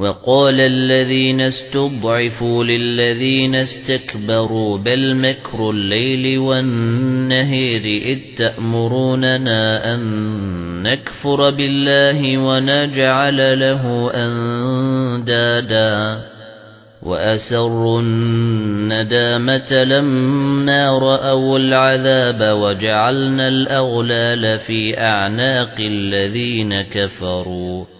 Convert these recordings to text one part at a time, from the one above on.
وقال الذين استضعفوا للذين استكبروا بل مكر الليل والنهير إذ تأمروننا أن نكفر بالله ونجعل له أندادا وأسروا الندامة لما رأوا العذاب وجعلنا الأغلال في أعناق الذين كفروا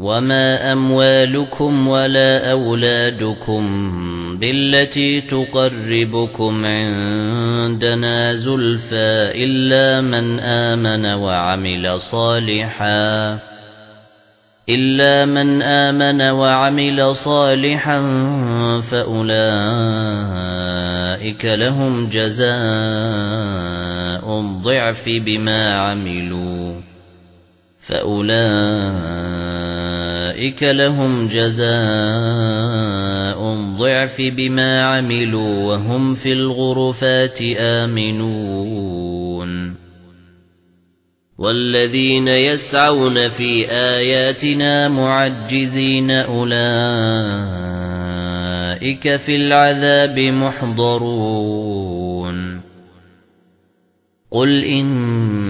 وَمَا أَمْوَالُكُمْ وَلَا أَوْلَادُكُمْ بِالَّتِي تُقَرِّبُكُمْ عِندَنَا زُلْفَى إِلَّا مَنْ آمَنَ وَعَمِلَ صَالِحًا إِلَّا مَنْ آمَنَ وَعَمِلَ صَالِحًا فَأُولَئِكَ لَهُمْ جَزَاءُ الضِّعْفِ بِمَا عَمِلُوا فَأُولَئِكَ لَهُمْ جَزَاءُ الضِّعْفِ بِمَا عَمِلُوا وَهُمْ فِي الْغُرُفَاتِ آمِنُونَ وَالَّذِينَ يَسْعَوْنَ فِي آيَاتِنَا مُعَجِّزِينَ أُولَئِكَ فِي الْعَذَابِ مُحْضَرُونَ قُلْ إِنَّ